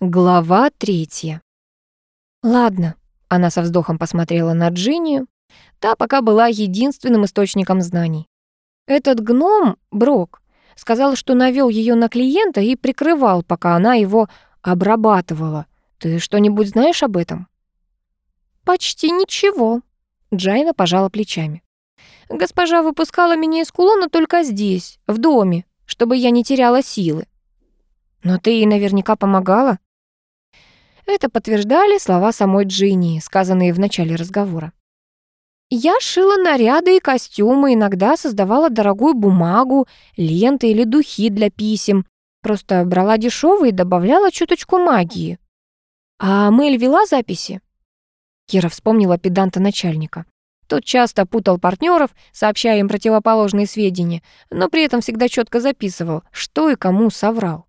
Глава третья. Ладно, она со вздохом посмотрела на Джинни. Та пока была единственным источником знаний. Этот гном, Брок, сказал, что навёл её на клиента и прикрывал, пока она его обрабатывала. Ты что-нибудь знаешь об этом? Почти ничего. Джайна пожала плечами. Госпожа выпускала меня из кулона только здесь, в доме, чтобы я не теряла силы. Но ты ей наверняка помогала. Это подтверждали слова самой Джинни, сказанные в начале разговора. Я шила наряды и костюмы, иногда создавала дорогую бумагу, ленты или духи для писем. Просто брала дешевые и добавляла чуточку магии. А Мэль вела записи? Кира вспомнила педанта начальника. Тот часто путал партнеров, сообщая им противоположные сведения, но при этом всегда четко записывал, что и кому соврал.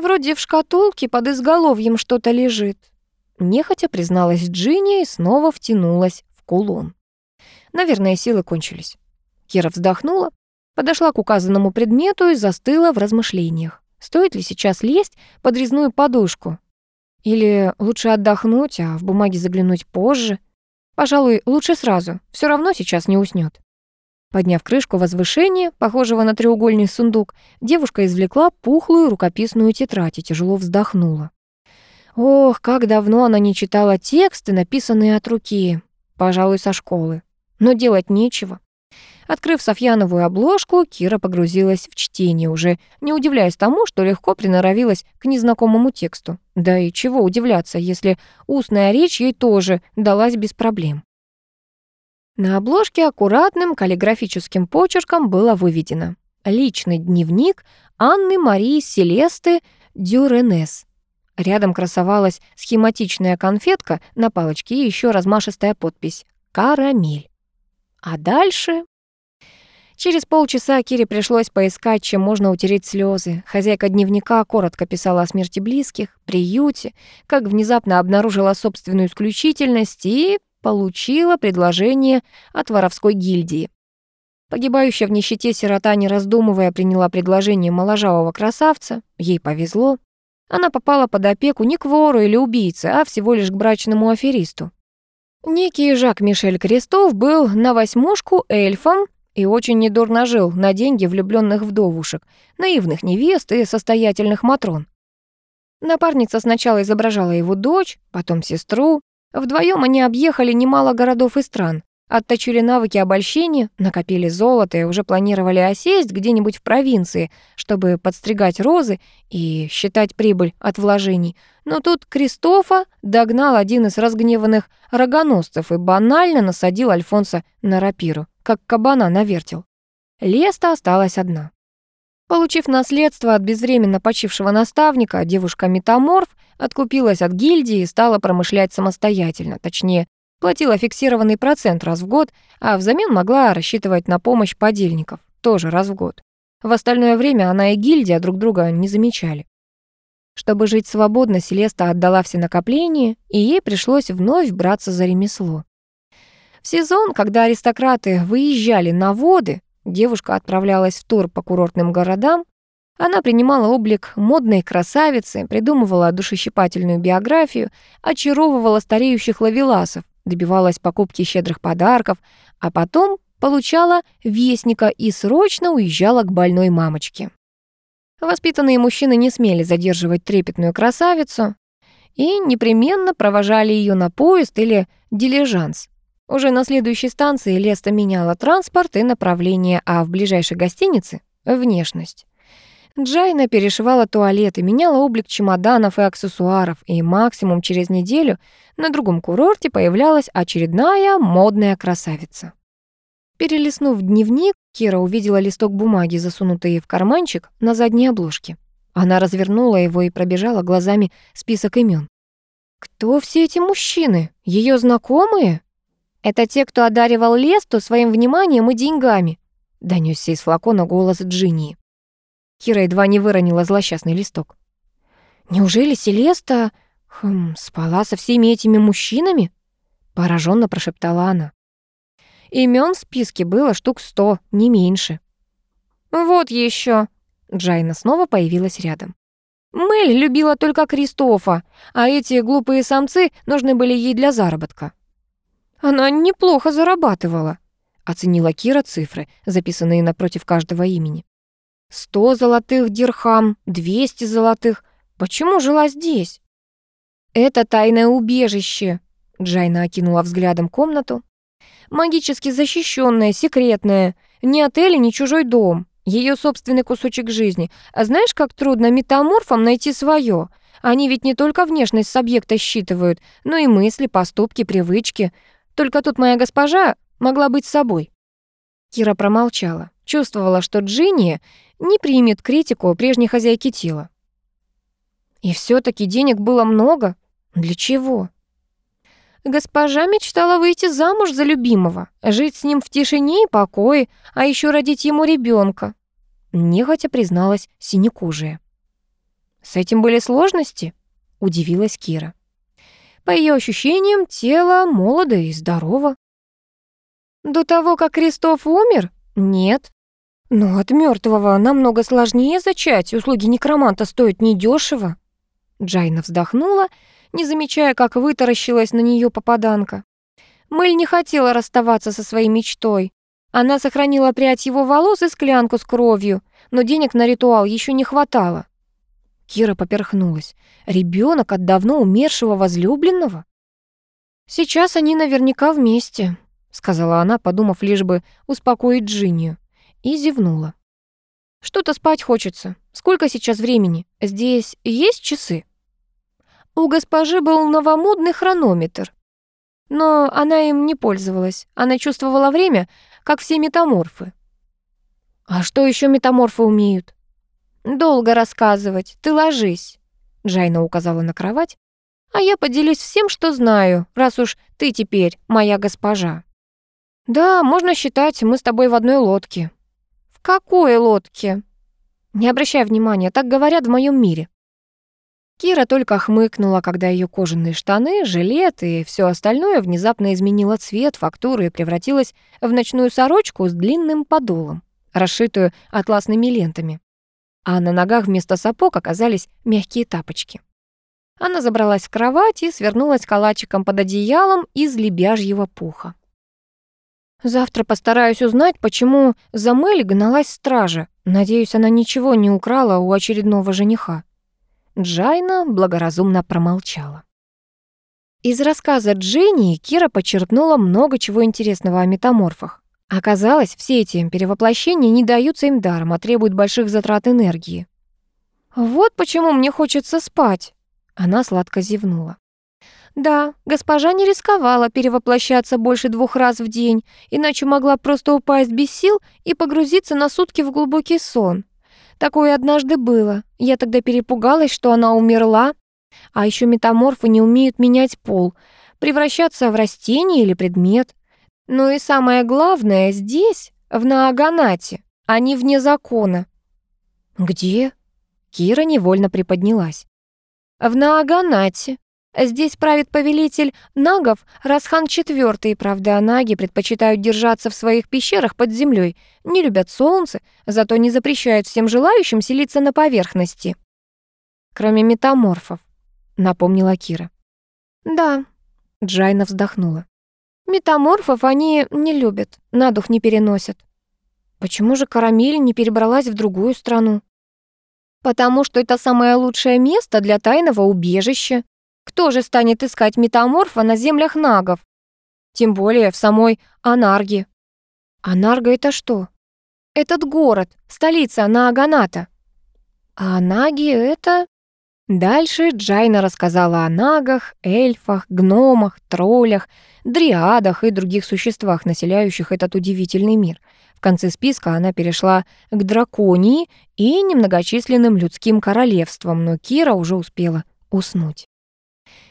«Вроде в шкатулке под изголовьем что-то лежит», нехотя призналась Джинни и снова втянулась в кулон. Наверное, силы кончились. Кира вздохнула, подошла к указанному предмету и застыла в размышлениях. Стоит ли сейчас лезть под резную подушку? Или лучше отдохнуть, а в бумаге заглянуть позже? Пожалуй, лучше сразу, все равно сейчас не уснет. Подняв крышку возвышения, похожего на треугольный сундук, девушка извлекла пухлую рукописную тетрадь и тяжело вздохнула. Ох, как давно она не читала тексты, написанные от руки, пожалуй, со школы. Но делать нечего. Открыв Софьяновую обложку, Кира погрузилась в чтение, уже не удивляясь тому, что легко приноровилась к незнакомому тексту. Да и чего удивляться, если устная речь ей тоже далась без проблем. На обложке аккуратным каллиграфическим почерком было выведено «Личный дневник Анны Марии Селесты Дюренес». Рядом красовалась схематичная конфетка на палочке и еще размашистая подпись «Карамель». А дальше... Через полчаса Кире пришлось поискать, чем можно утереть слезы. Хозяйка дневника коротко писала о смерти близких, приюте, как внезапно обнаружила собственную исключительность и получила предложение от воровской гильдии. Погибающая в нищете сирота, не раздумывая, приняла предложение моложавого красавца. Ей повезло. Она попала под опеку не к вору или убийце, а всего лишь к брачному аферисту. Некий Жак-Мишель Крестов был на восьмушку эльфом и очень недурно жил на деньги влюбленных вдовушек, наивных невест и состоятельных матрон. Напарница сначала изображала его дочь, потом сестру, Вдвоем они объехали немало городов и стран, отточили навыки обольщения, накопили золото и уже планировали осесть где-нибудь в провинции, чтобы подстригать розы и считать прибыль от вложений. Но тут Кристофа догнал один из разгневанных рогоносцев и банально насадил Альфонса на рапиру, как кабана навертел. Леста осталась одна. Получив наследство от безвременно почившего наставника, девушка-метаморф откупилась от гильдии и стала промышлять самостоятельно, точнее, платила фиксированный процент раз в год, а взамен могла рассчитывать на помощь подельников, тоже раз в год. В остальное время она и гильдия друг друга не замечали. Чтобы жить свободно, Селеста отдала все накопления, и ей пришлось вновь браться за ремесло. В сезон, когда аристократы выезжали на воды, Девушка отправлялась в тур по курортным городам. Она принимала облик модной красавицы, придумывала душещипательную биографию, очаровывала стареющих лавеласов, добивалась покупки щедрых подарков, а потом получала вестника и срочно уезжала к больной мамочке. Воспитанные мужчины не смели задерживать трепетную красавицу и непременно провожали ее на поезд или дилижанс. Уже на следующей станции Леста меняла транспорт и направление, а в ближайшей гостинице — внешность. Джайна перешивала туалеты, меняла облик чемоданов и аксессуаров, и максимум через неделю на другом курорте появлялась очередная модная красавица. Перелистнув дневник, Кира увидела листок бумаги, засунутый в карманчик на задней обложке. Она развернула его и пробежала глазами список имен. Кто все эти мужчины? Ее знакомые? Это те, кто одаривал Лесту своим вниманием и деньгами», — донёсся из флакона голос Джинни. Кира едва не выронила злосчастный листок. «Неужели Селеста хм, спала со всеми этими мужчинами?» — пораженно прошептала она. Имен в списке было штук сто, не меньше. «Вот еще. Джайна снова появилась рядом. Мэль любила только Кристофа, а эти глупые самцы нужны были ей для заработка. Она неплохо зарабатывала, оценила Кира цифры, записанные напротив каждого имени. Сто золотых дирхам, двести золотых. Почему жила здесь? Это тайное убежище. Джайна окинула взглядом комнату. Магически защищенное, секретное. Ни отель, ни чужой дом. Ее собственный кусочек жизни. А знаешь, как трудно метаморфам найти свое? Они ведь не только внешность с объекта считывают, но и мысли, поступки, привычки. Только тут моя госпожа могла быть собой. Кира промолчала. Чувствовала, что Джинни не примет критику прежней хозяйки тела. И все таки денег было много. Для чего? Госпожа мечтала выйти замуж за любимого, жить с ним в тишине и покое, а еще родить ему ребенка. Нехотя призналась синекожая. «С этим были сложности?» — удивилась Кира. По ее ощущениям, тело молодо и здорово. До того, как Крестов умер? Нет. Но от мертвого намного сложнее зачать, услуги некроманта стоят недешево. Джайна вздохнула не замечая, как вытаращилась на нее попаданка. Мэль не хотела расставаться со своей мечтой. Она сохранила прядь его волос и склянку с кровью, но денег на ритуал еще не хватало. Кира поперхнулась. Ребенок от давно умершего возлюбленного? «Сейчас они наверняка вместе», — сказала она, подумав лишь бы успокоить Джиннию, и зевнула. «Что-то спать хочется. Сколько сейчас времени? Здесь есть часы?» У госпожи был новомодный хронометр. Но она им не пользовалась. Она чувствовала время, как все метаморфы. «А что еще метаморфы умеют?» «Долго рассказывать. Ты ложись», — Джайна указала на кровать. «А я поделюсь всем, что знаю, раз уж ты теперь моя госпожа». «Да, можно считать, мы с тобой в одной лодке». «В какой лодке?» «Не обращай внимания, так говорят в моем мире». Кира только хмыкнула, когда ее кожаные штаны, жилет и все остальное внезапно изменило цвет, фактуры и превратилось в ночную сорочку с длинным подолом, расшитую атласными лентами. А на ногах вместо сапог оказались мягкие тапочки. Она забралась в кровать и свернулась калачиком под одеялом из лебяжьего пуха. Завтра постараюсь узнать, почему за Мэлли гналась стража. Надеюсь, она ничего не украла у очередного жениха. Джайна благоразумно промолчала. Из рассказа Дженни Кира почерпнула много чего интересного о метаморфах. Оказалось, все эти перевоплощения не даются им даром, а требуют больших затрат энергии. «Вот почему мне хочется спать», — она сладко зевнула. Да, госпожа не рисковала перевоплощаться больше двух раз в день, иначе могла просто упасть без сил и погрузиться на сутки в глубокий сон. Такое однажды было. Я тогда перепугалась, что она умерла. А еще метаморфы не умеют менять пол, превращаться в растение или предмет. Ну и самое главное, здесь, в Нааганате, они вне закона. Где? Кира невольно приподнялась. В Нааганате. Здесь правит повелитель нагов Расхан IV, правда, наги предпочитают держаться в своих пещерах под землей, не любят солнце, зато не запрещают всем желающим селиться на поверхности. Кроме метаморфов, напомнила Кира. Да, Джайна вздохнула. Метаморфов они не любят, на дух не переносят. Почему же Карамель не перебралась в другую страну? Потому что это самое лучшее место для тайного убежища, кто же станет искать метаморфа на землях нагов? Тем более в самой Анарге. Анарга — это что? Этот город, столица Нааганата. А наги — это... Дальше Джайна рассказала о нагах, эльфах, гномах, троллях, дриадах и других существах, населяющих этот удивительный мир. В конце списка она перешла к драконии и немногочисленным людским королевствам, но Кира уже успела уснуть.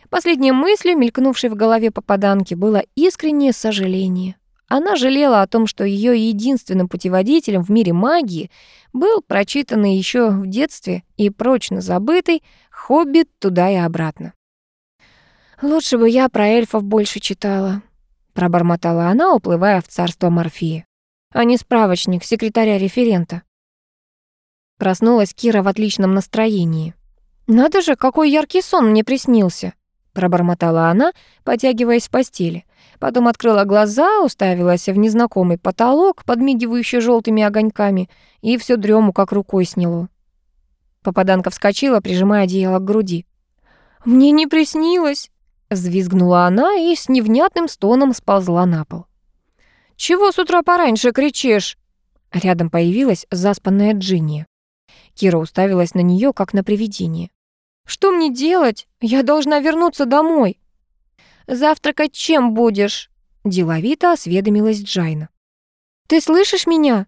Последней мыслью, мелькнувшей в голове попаданки, было искреннее сожаление. Она жалела о том, что ее единственным путеводителем в мире магии был прочитанный еще в детстве и прочно забытый «Хоббит туда и обратно». «Лучше бы я про эльфов больше читала», — пробормотала она, уплывая в царство Морфея, а не справочник секретаря-референта. Проснулась Кира в отличном настроении. «Надо же, какой яркий сон мне приснился!» пробормотала она, потягиваясь в постели. Потом открыла глаза, уставилась в незнакомый потолок, подмигивающий желтыми огоньками, и всё дрему как рукой сняло. Попаданка вскочила, прижимая одеяло к груди. «Мне не приснилось!» — взвизгнула она и с невнятным стоном сползла на пол. «Чего с утра пораньше кричишь?» Рядом появилась заспанная Джинни. Кира уставилась на неё, как на привидение. Что мне делать? Я должна вернуться домой. Завтракать чем будешь? Деловито осведомилась Джайна. Ты слышишь меня?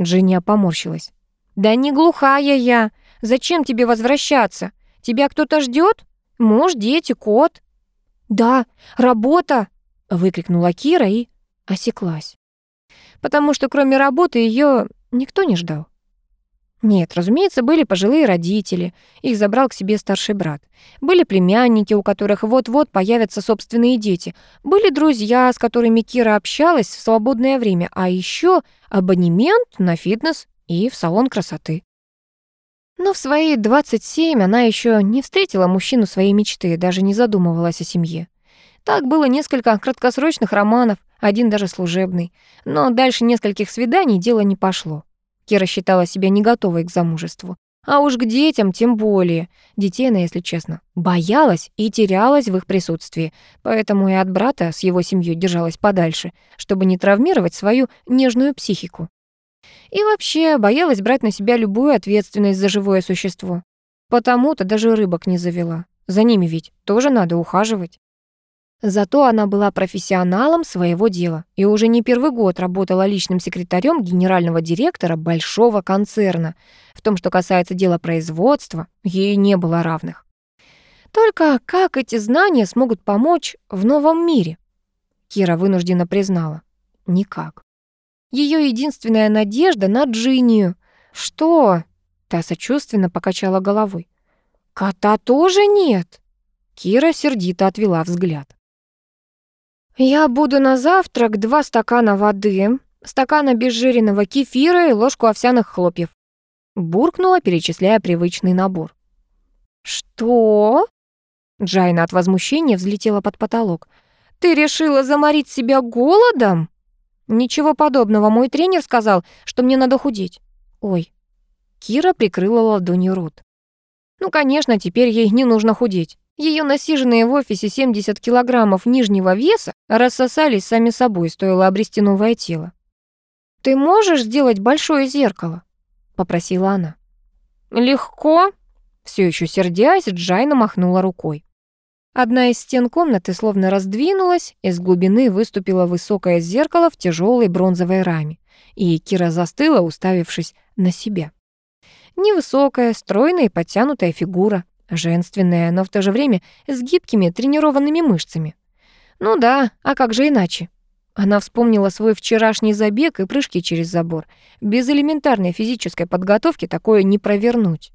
Джинни поморщилась. Да не глухая я. Зачем тебе возвращаться? Тебя кто-то ждет? Муж, дети, кот? Да, работа, выкрикнула Кира и осеклась. Потому что кроме работы ее никто не ждал. Нет, разумеется, были пожилые родители, их забрал к себе старший брат. Были племянники, у которых вот-вот появятся собственные дети. Были друзья, с которыми Кира общалась в свободное время, а еще абонемент на фитнес и в салон красоты. Но в свои 27 она еще не встретила мужчину своей мечты, даже не задумывалась о семье. Так было несколько краткосрочных романов, один даже служебный. Но дальше нескольких свиданий дело не пошло. Кира считала себя не готовой к замужеству. А уж к детям тем более. Детей она, если честно, боялась и терялась в их присутствии, поэтому и от брата с его семьей держалась подальше, чтобы не травмировать свою нежную психику. И вообще боялась брать на себя любую ответственность за живое существо. Потому-то даже рыбок не завела. За ними ведь тоже надо ухаживать. Зато она была профессионалом своего дела и уже не первый год работала личным секретарем генерального директора большого концерна. В том, что касается дела производства, ей не было равных. Только как эти знания смогут помочь в новом мире? Кира вынуждена признала. Никак. Ее единственная надежда на Джинию. Что? Та сочувственно покачала головой. Кота тоже нет. Кира сердито отвела взгляд. «Я буду на завтрак два стакана воды, стакан обезжиренного кефира и ложку овсяных хлопьев», буркнула, перечисляя привычный набор. «Что?» Джайна от возмущения взлетела под потолок. «Ты решила заморить себя голодом?» «Ничего подобного. Мой тренер сказал, что мне надо худеть». «Ой». Кира прикрыла ладонью рот. «Ну, конечно, теперь ей не нужно худеть. Ее насиженные в офисе 70 килограммов нижнего веса рассосались сами собой, стоило обрести новое тело. «Ты можешь сделать большое зеркало?» — попросила она. «Легко», — все еще сердясь, Джайна махнула рукой. Одна из стен комнаты словно раздвинулась, из глубины выступило высокое зеркало в тяжелой бронзовой раме, и Кира застыла, уставившись на себя. Невысокая, стройная и подтянутая фигура, Женственная, но в то же время с гибкими тренированными мышцами. Ну да, а как же иначе? Она вспомнила свой вчерашний забег и прыжки через забор. Без элементарной физической подготовки такое не провернуть.